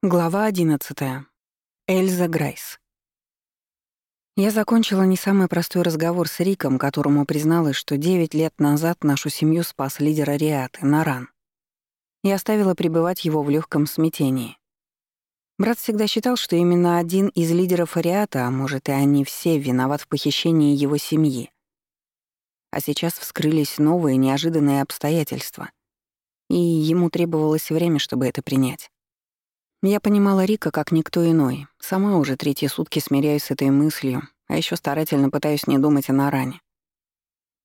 Глава 11. Эльза Грайс. Я закончила не самый простой разговор с Риком, которому призналась, что 9 лет назад нашу семью спас лидер Ариаты, Наран. И оставила пребывать его в легком смятении. Брат всегда считал, что именно один из лидеров Ариата, а может и они все, виноват в похищении его семьи. А сейчас вскрылись новые неожиданные обстоятельства. И ему требовалось время, чтобы это принять. Я понимала Рика как никто иной. Сама уже третьи сутки смиряюсь с этой мыслью, а еще старательно пытаюсь не думать о Наране.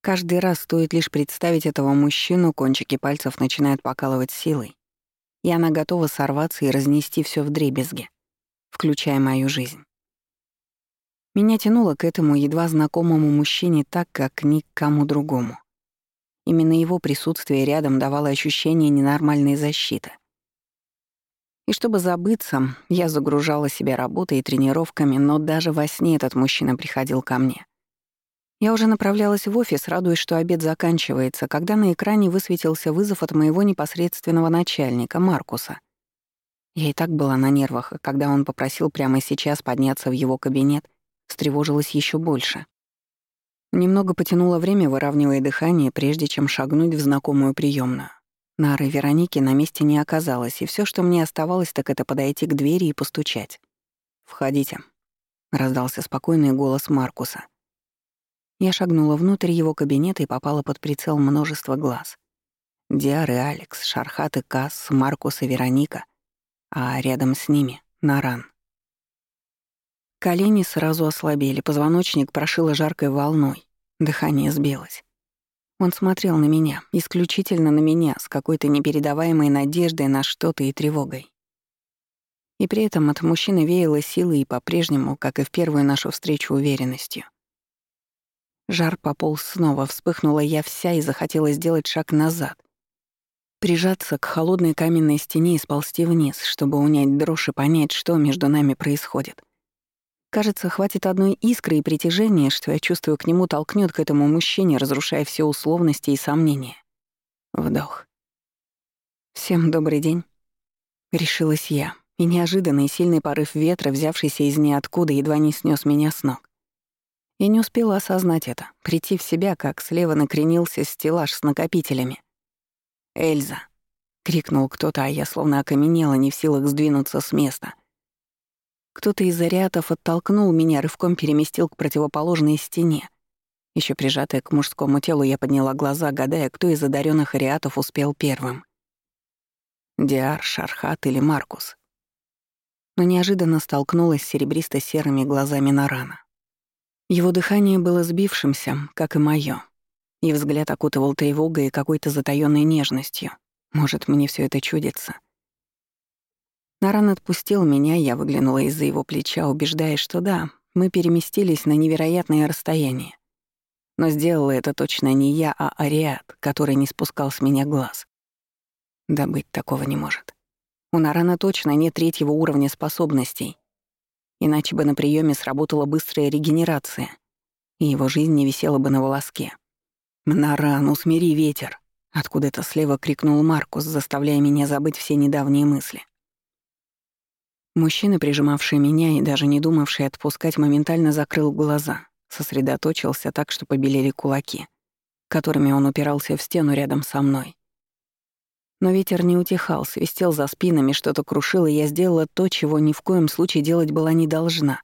Каждый раз стоит лишь представить этого мужчину, кончики пальцев начинают покалывать силой, и она готова сорваться и разнести все в дребезги, включая мою жизнь. Меня тянуло к этому едва знакомому мужчине так, как ни к кому другому. Именно его присутствие рядом давало ощущение ненормальной защиты. И чтобы забыться, я загружала себя работой и тренировками, но даже во сне этот мужчина приходил ко мне. Я уже направлялась в офис, радуясь, что обед заканчивается, когда на экране высветился вызов от моего непосредственного начальника, Маркуса. Я и так была на нервах, а когда он попросил прямо сейчас подняться в его кабинет, встревожилась еще больше. Немного потянуло время, выравнивая дыхание, прежде чем шагнуть в знакомую приемную. Нары Вероники на месте не оказалось, и все, что мне оставалось, так это подойти к двери и постучать. «Входите», — раздался спокойный голос Маркуса. Я шагнула внутрь его кабинета и попала под прицел множества глаз. Диар и Алекс, Шархат и Касс, Маркус и Вероника, а рядом с ними — Наран. Колени сразу ослабели, позвоночник прошило жаркой волной, дыхание сбилось. Он смотрел на меня, исключительно на меня, с какой-то непередаваемой надеждой на что-то и тревогой. И при этом от мужчины веяло силой и по-прежнему, как и в первую нашу встречу, уверенностью. Жар пополз снова, вспыхнула я вся и захотела сделать шаг назад. Прижаться к холодной каменной стене и сползти вниз, чтобы унять дрожь и понять, что между нами происходит. Кажется, хватит одной искры и притяжения, что я чувствую к нему, толкнет к этому мужчине, разрушая все условности и сомнения. Вдох. «Всем добрый день», — решилась я, и неожиданный сильный порыв ветра, взявшийся из ниоткуда, едва не снес меня с ног. Я не успела осознать это, прийти в себя, как слева накренился стеллаж с накопителями. «Эльза!» — крикнул кто-то, а я словно окаменела, не в силах сдвинуться с места — кто-то из ариатов оттолкнул меня, рывком переместил к противоположной стене. Еще прижатая к мужскому телу, я подняла глаза, гадая, кто из одаренных ариатов успел первым. Диар, Шархат или Маркус. Но неожиданно столкнулась с серебристо-серыми глазами Нарана. Его дыхание было сбившимся, как и моё, и взгляд окутывал тревогой и какой-то затаённой нежностью. Может, мне все это чудится. Наран отпустил меня, я выглянула из-за его плеча, убеждаясь, что да, мы переместились на невероятное расстояние. Но сделала это точно не я, а Ариат, который не спускал с меня глаз. Да быть такого не может. У Нарана точно нет третьего уровня способностей. Иначе бы на приеме сработала быстрая регенерация, и его жизнь не висела бы на волоске. «Наран, усмири ветер!» Откуда-то слева крикнул Маркус, заставляя меня забыть все недавние мысли. Мужчина, прижимавший меня и даже не думавший отпускать, моментально закрыл глаза, сосредоточился так, что побелели кулаки, которыми он упирался в стену рядом со мной. Но ветер не утихал, свистел за спинами, что-то крушило, и я сделала то, чего ни в коем случае делать была не должна.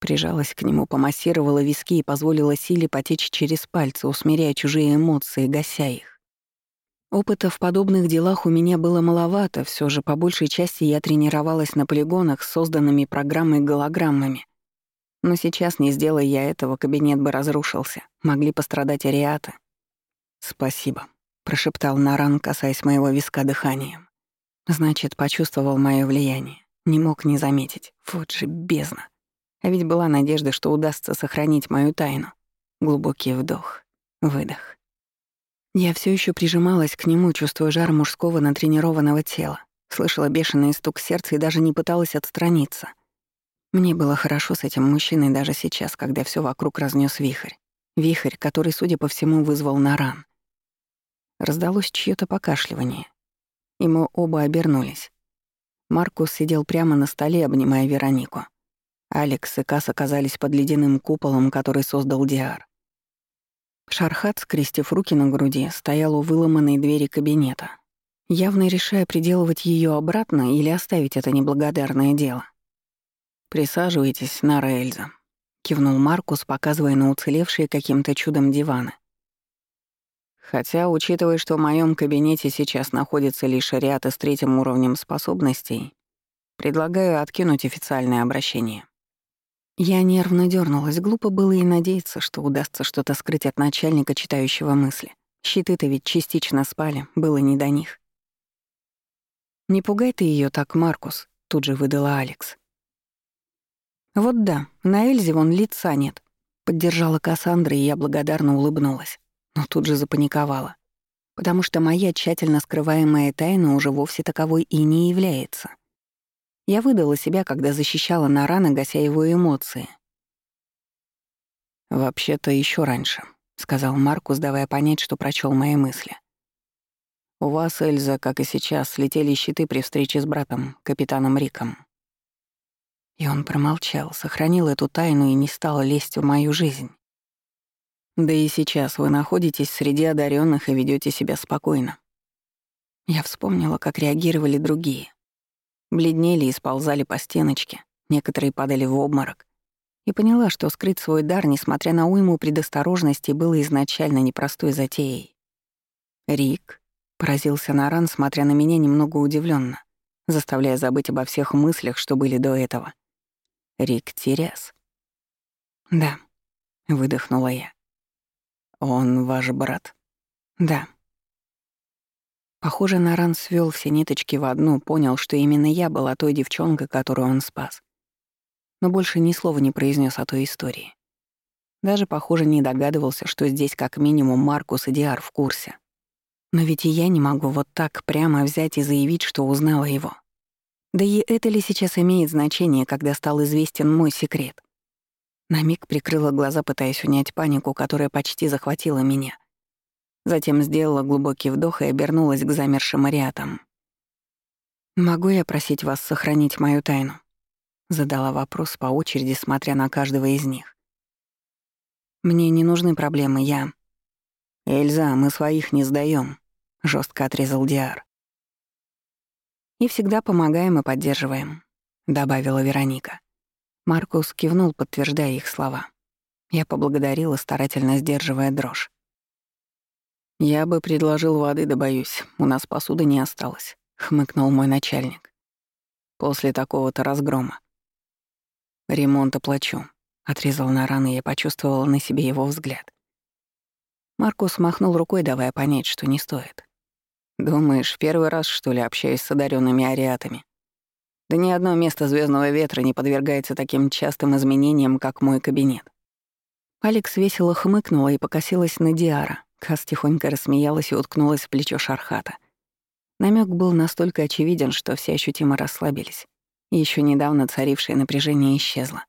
Прижалась к нему, помассировала виски и позволила силе потечь через пальцы, усмиряя чужие эмоции, гася их. Опыта в подобных делах у меня было маловато, все же по большей части я тренировалась на полигонах с созданными программой-голограммами. Но сейчас, не сделая я этого, кабинет бы разрушился, могли пострадать ариаты. «Спасибо», — прошептал Наран, касаясь моего виска дыханием. Значит, почувствовал мое влияние. Не мог не заметить. Вот же бездна. А ведь была надежда, что удастся сохранить мою тайну. Глубокий вдох, выдох. Я все еще прижималась к нему, чувствуя жар мужского натренированного тела, слышала бешеный стук сердца и даже не пыталась отстраниться. Мне было хорошо с этим мужчиной даже сейчас, когда все вокруг разнес вихрь. Вихрь, который, судя по всему, вызвал наран. Раздалось чьё-то покашливание. И мы оба обернулись. Маркус сидел прямо на столе, обнимая Веронику. Алекс и Кас оказались под ледяным куполом, который создал Диар. Шархат, скрестив руки на груди, стоял у выломанной двери кабинета, явно решая приделывать ее обратно или оставить это неблагодарное дело. «Присаживайтесь, Нара Эльза», — кивнул Маркус, показывая на уцелевшие каким-то чудом диваны. Хотя, учитывая, что в моем кабинете сейчас находится лишь ряд с третьим уровнем способностей, предлагаю откинуть официальное обращение. Я нервно дернулась, глупо было и надеяться, что удастся что-то скрыть от начальника, читающего мысли. Щиты-то ведь частично спали, было не до них. «Не пугай ты ее так, Маркус», — тут же выдала Алекс. «Вот да, на Эльзе вон лица нет», — поддержала Кассандра, и я благодарно улыбнулась но тут же запаниковала, потому что моя тщательно скрываемая тайна уже вовсе таковой и не является. Я выдала себя, когда защищала Нарана, гася его эмоции. «Вообще-то еще раньше», — сказал Маркус, давая понять, что прочел мои мысли. «У вас, Эльза, как и сейчас, слетели щиты при встрече с братом, капитаном Риком». И он промолчал, сохранил эту тайну и не стал лезть в мою жизнь. Да и сейчас вы находитесь среди одаренных и ведете себя спокойно. Я вспомнила, как реагировали другие. Бледнели и сползали по стеночке, некоторые падали в обморок. И поняла, что скрыть свой дар, несмотря на уйму предосторожности, было изначально непростой затеей. «Рик», — поразился Наран, смотря на меня немного удивленно, заставляя забыть обо всех мыслях, что были до этого. «Рик Терес». «Да», — выдохнула я. «Он ваш брат?» «Да». Похоже, Наран свел все ниточки в одну, понял, что именно я была той девчонкой, которую он спас. Но больше ни слова не произнес о той истории. Даже, похоже, не догадывался, что здесь как минимум Маркус и Диар в курсе. Но ведь и я не могу вот так прямо взять и заявить, что узнала его. Да и это ли сейчас имеет значение, когда стал известен мой секрет? На миг прикрыла глаза, пытаясь унять панику, которая почти захватила меня. Затем сделала глубокий вдох и обернулась к замершим ариатам. «Могу я просить вас сохранить мою тайну?» Задала вопрос по очереди, смотря на каждого из них. «Мне не нужны проблемы, я...» «Эльза, мы своих не сдаем, жестко отрезал Диар. «И всегда помогаем и поддерживаем», — добавила Вероника. Маркус кивнул, подтверждая их слова. Я поблагодарила, старательно сдерживая дрожь. «Я бы предложил воды, да боюсь, у нас посуды не осталось», — хмыкнул мой начальник. «После такого-то разгрома». «Ремонт оплачу», — отрезал Наран, и я почувствовала на себе его взгляд. Маркус махнул рукой, давая понять, что не стоит. «Думаешь, первый раз, что ли, общаюсь с одаренными ариатами?» Да ни одно место звездного ветра не подвергается таким частым изменениям, как мой кабинет. Алекс весело хмыкнула и покосилась на Диара. Кас тихонько рассмеялась и уткнулась в плечо Шархата. Намек был настолько очевиден, что все ощутимо расслабились. И ещё недавно царившее напряжение исчезло.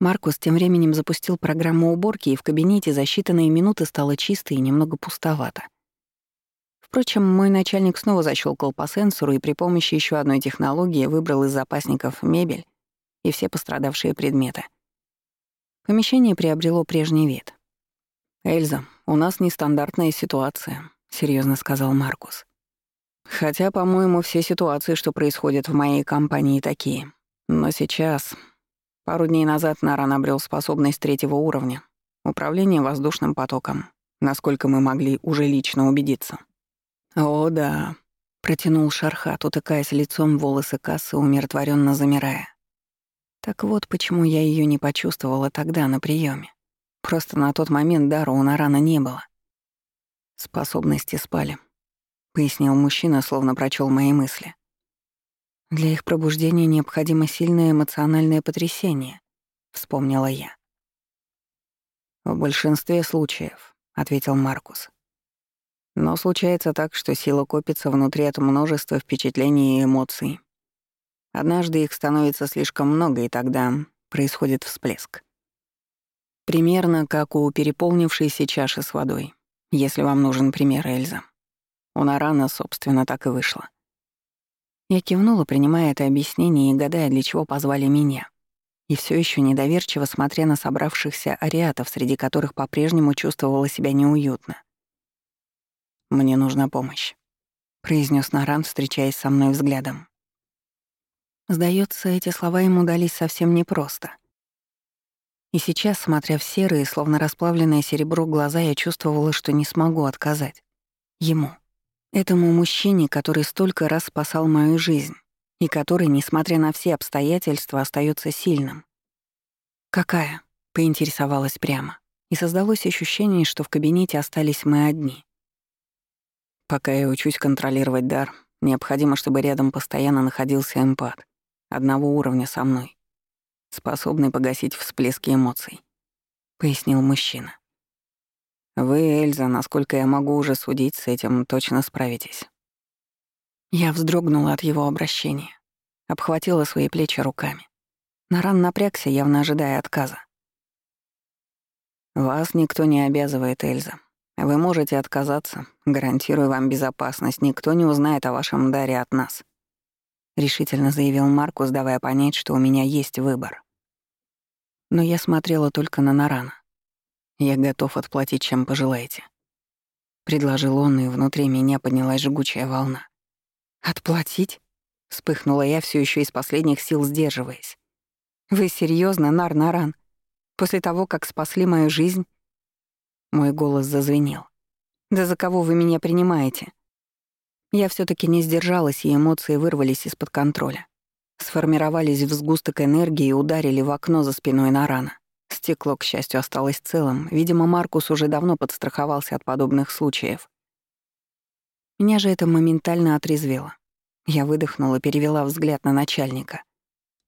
Маркус тем временем запустил программу уборки, и в кабинете за считанные минуты стало чисто и немного пустовато. Впрочем, мой начальник снова защелкал по сенсору и при помощи еще одной технологии выбрал из запасников мебель и все пострадавшие предметы. Помещение приобрело прежний вид. «Эльза, у нас нестандартная ситуация», — серьезно сказал Маркус. «Хотя, по-моему, все ситуации, что происходят в моей компании, такие. Но сейчас... Пару дней назад Наран обрел способность третьего уровня — управление воздушным потоком, насколько мы могли уже лично убедиться. «О, да», — протянул Шархат, утыкаясь лицом в волосы кассы, умиротворенно замирая. Так вот, почему я ее не почувствовала тогда на приеме. Просто на тот момент дара у Нарана не было. Способности спали, — пояснил мужчина, словно прочел мои мысли. Для их пробуждения необходимо сильное эмоциональное потрясение, — вспомнила я. «В большинстве случаев», — ответил Маркус. Но случается так, что сила копится внутри от множества впечатлений и эмоций. Однажды их становится слишком много, и тогда происходит всплеск. Примерно как у переполнившейся чаши с водой, если вам нужен пример, Эльза. У Нарана, собственно, так и вышло. Я кивнула, принимая это объяснение и гадая, для чего позвали меня. И все еще недоверчиво смотря на собравшихся ариатов, среди которых по-прежнему чувствовала себя неуютно. «Мне нужна помощь», — произнес Наран, встречаясь со мной взглядом. Сдается, эти слова ему дались совсем непросто. И сейчас, смотря в серые, словно расплавленное серебро глаза, я чувствовала, что не смогу отказать. Ему. Этому мужчине, который столько раз спасал мою жизнь, и который, несмотря на все обстоятельства, остается сильным. «Какая?» — поинтересовалась прямо. И создалось ощущение, что в кабинете остались мы одни. Пока я учусь контролировать дар, необходимо, чтобы рядом постоянно находился эмпат, одного уровня со мной способный погасить всплески эмоций», — пояснил мужчина. «Вы, Эльза, насколько я могу уже судить, с этим точно справитесь». Я вздрогнула от его обращения, обхватила свои плечи руками. Наран напрягся, явно ожидая отказа. «Вас никто не обязывает, Эльза. Вы можете отказаться, гарантирую вам безопасность, никто не узнает о вашем даре от нас», — решительно заявил Маркус, давая понять, что у меня есть выбор. Но я смотрела только на Нарана. «Я готов отплатить, чем пожелаете», — предложил он, и внутри меня поднялась жгучая волна. «Отплатить?» — вспыхнула я, все еще из последних сил сдерживаясь. «Вы серьезно, Нар-Наран? После того, как спасли мою жизнь?» Мой голос зазвенел. «Да за кого вы меня принимаете?» Я все таки не сдержалась, и эмоции вырвались из-под контроля сформировались в сгусток энергии и ударили в окно за спиной Нарана. Стекло, к счастью, осталось целым. Видимо, Маркус уже давно подстраховался от подобных случаев. Меня же это моментально отрезвело. Я выдохнула, перевела взгляд на начальника.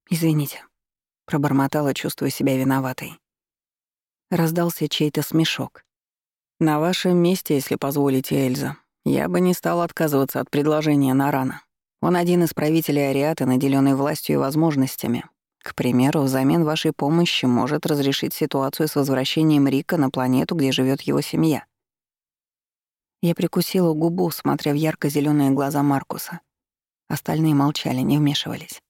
«Извините», — пробормотала, чувствуя себя виноватой. Раздался чей-то смешок. «На вашем месте, если позволите, Эльза, я бы не стал отказываться от предложения Нарана», он один из правителей Ариаты, наделенный властью и возможностями. К примеру, взамен вашей помощи может разрешить ситуацию с возвращением Рика на планету, где живет его семья. Я прикусила губу, смотря в ярко зеленые глаза Маркуса. Остальные молчали, не вмешивались.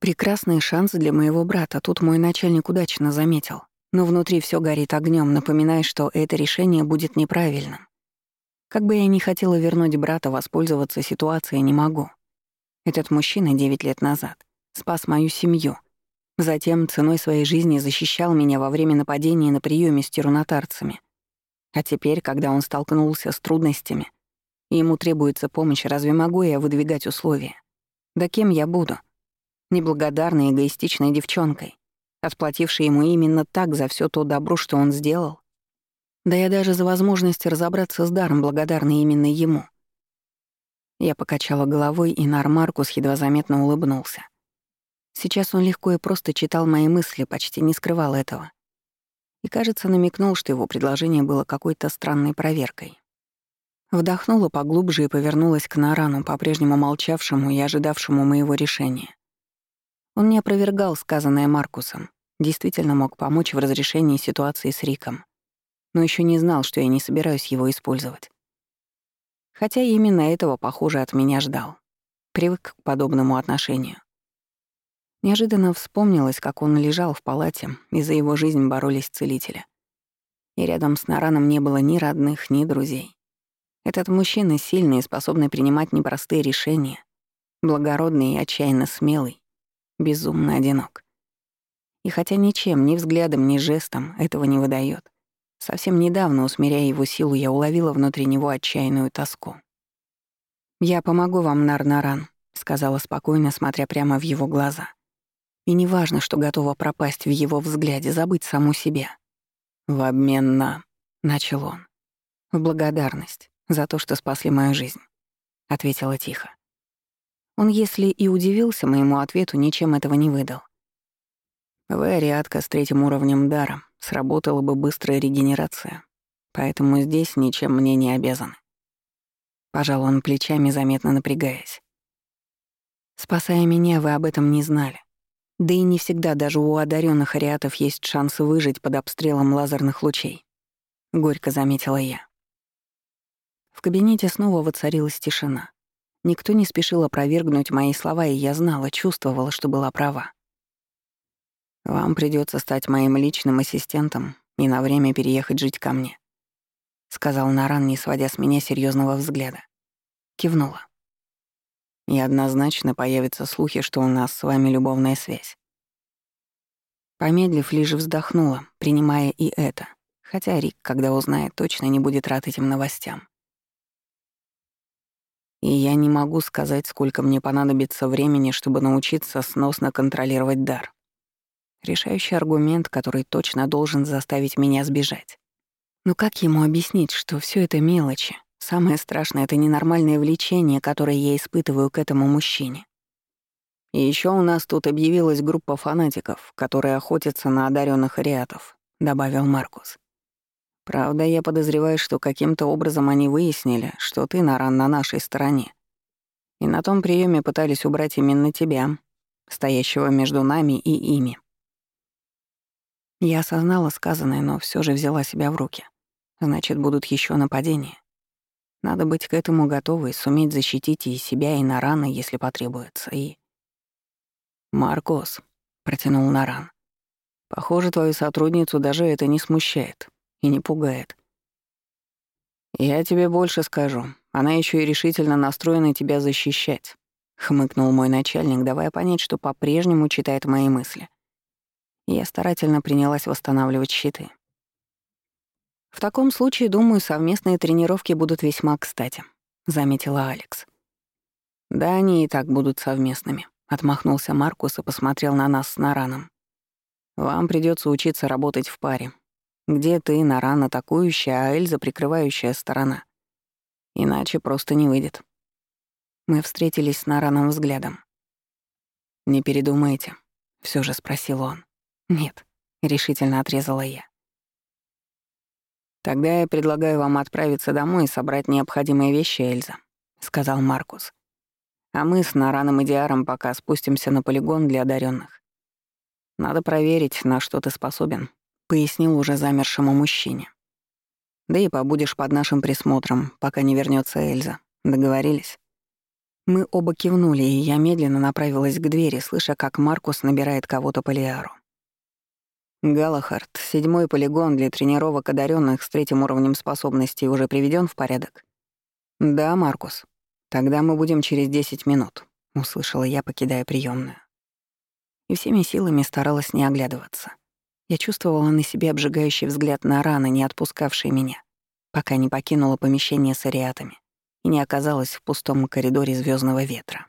Прекрасный шанс для моего брата, тут мой начальник удачно заметил. Но внутри все горит огнем, напоминая, что это решение будет неправильным. Как бы я ни хотела вернуть брата, воспользоваться ситуацией не могу. Этот мужчина девять лет назад спас мою семью. Затем ценой своей жизни защищал меня во время нападения на приеме с тирунатарцами. А теперь, когда он столкнулся с трудностями, ему требуется помощь, разве могу я выдвигать условия? Да кем я буду? Неблагодарной, эгоистичной девчонкой, отплатившей ему именно так за все то добро, что он сделал? Да я даже за возможность разобраться с даром благодарна именно ему — я покачала головой, и Нармаркус едва заметно улыбнулся. Сейчас он легко и просто читал мои мысли, почти не скрывал этого. И, кажется, намекнул, что его предложение было какой-то странной проверкой. Вдохнула поглубже и повернулась к Нарану, по-прежнему молчавшему и ожидавшему моего решения. Он не опровергал сказанное Маркусом, действительно мог помочь в разрешении ситуации с Риком, но еще не знал, что я не собираюсь его использовать. Хотя именно этого, похоже, от меня ждал. Привык к подобному отношению. Неожиданно вспомнилось, как он лежал в палате, и за его жизнь боролись целители. И рядом с Нараном не было ни родных, ни друзей. Этот мужчина сильный и способный принимать непростые решения, благородный и отчаянно смелый, безумно одинок. И хотя ничем, ни взглядом, ни жестом этого не выдает, Совсем недавно, усмиряя его силу, я уловила внутри него отчаянную тоску. «Я помогу вам, Нарнаран», — сказала спокойно, смотря прямо в его глаза. И неважно, что готова пропасть в его взгляде, забыть саму себя. «В обмен на...» — начал он. «В благодарность за то, что спасли мою жизнь», — ответила тихо. Он, если и удивился моему ответу, ничем этого не выдал. «Вы ариатка с третьим уровнем дара, сработала бы быстрая регенерация, поэтому здесь ничем мне не обязан. Пожал он плечами, заметно напрягаясь. Спасая меня, вы об этом не знали. Да и не всегда даже у одаренных ариатов есть шанс выжить под обстрелом лазерных лучей. Горько заметила я. В кабинете снова воцарилась тишина. Никто не спешил опровергнуть мои слова, и я знала, чувствовала, что была права. «Вам придется стать моим личным ассистентом и на время переехать жить ко мне», — сказал Наран, не сводя с меня серьезного взгляда. Кивнула. «И однозначно появятся слухи, что у нас с вами любовная связь». Помедлив, лишь вздохнула, принимая и это, хотя Рик, когда узнает, точно не будет рад этим новостям. И я не могу сказать, сколько мне понадобится времени, чтобы научиться сносно контролировать дар. Решающий аргумент, который точно должен заставить меня сбежать. Но как ему объяснить, что все это мелочи? Самое страшное — это ненормальное влечение, которое я испытываю к этому мужчине. И еще у нас тут объявилась группа фанатиков, которые охотятся на одаренных ариатов, добавил Маркус. Правда, я подозреваю, что каким-то образом они выяснили, что ты, Наран, на нашей стороне. И на том приеме пытались убрать именно тебя, стоящего между нами и ими. Я осознала сказанное, но все же взяла себя в руки. Значит, будут еще нападения. Надо быть к этому готовой, суметь защитить и себя, и Нарана, если потребуется, и... «Маркос», — протянул Наран. «Похоже, твою сотрудницу даже это не смущает и не пугает. Я тебе больше скажу. Она еще и решительно настроена тебя защищать», — хмыкнул мой начальник, давая понять, что по-прежнему читает мои мысли. Я старательно принялась восстанавливать щиты. «В таком случае, думаю, совместные тренировки будут весьма кстати», — заметила Алекс. «Да, они и так будут совместными», — отмахнулся Маркус и посмотрел на нас с Нараном. «Вам придется учиться работать в паре. Где ты, Наран, атакующая, а Эльза — прикрывающая сторона. Иначе просто не выйдет». Мы встретились с Нараном взглядом. «Не передумайте», — все же спросил он. «Нет», — решительно отрезала я. «Тогда я предлагаю вам отправиться домой и собрать необходимые вещи, Эльза», — сказал Маркус. «А мы с Нараном и Диаром пока спустимся на полигон для одаренных. Надо проверить, на что ты способен», — пояснил уже замершему мужчине. «Да и побудешь под нашим присмотром, пока не вернется Эльза. Договорились?» Мы оба кивнули, и я медленно направилась к двери, слыша, как Маркус набирает кого-то по Лиару. Галахард, седьмой полигон для тренировок одаренных с третьим уровнем способностей уже приведен в порядок? Да, Маркус. Тогда мы будем через 10 минут, услышала я, покидая приемную. И всеми силами старалась не оглядываться. Я чувствовала на себе обжигающий взгляд на раны, не отпускавшие меня, пока не покинула помещение с ариатами и не оказалась в пустом коридоре звездного ветра.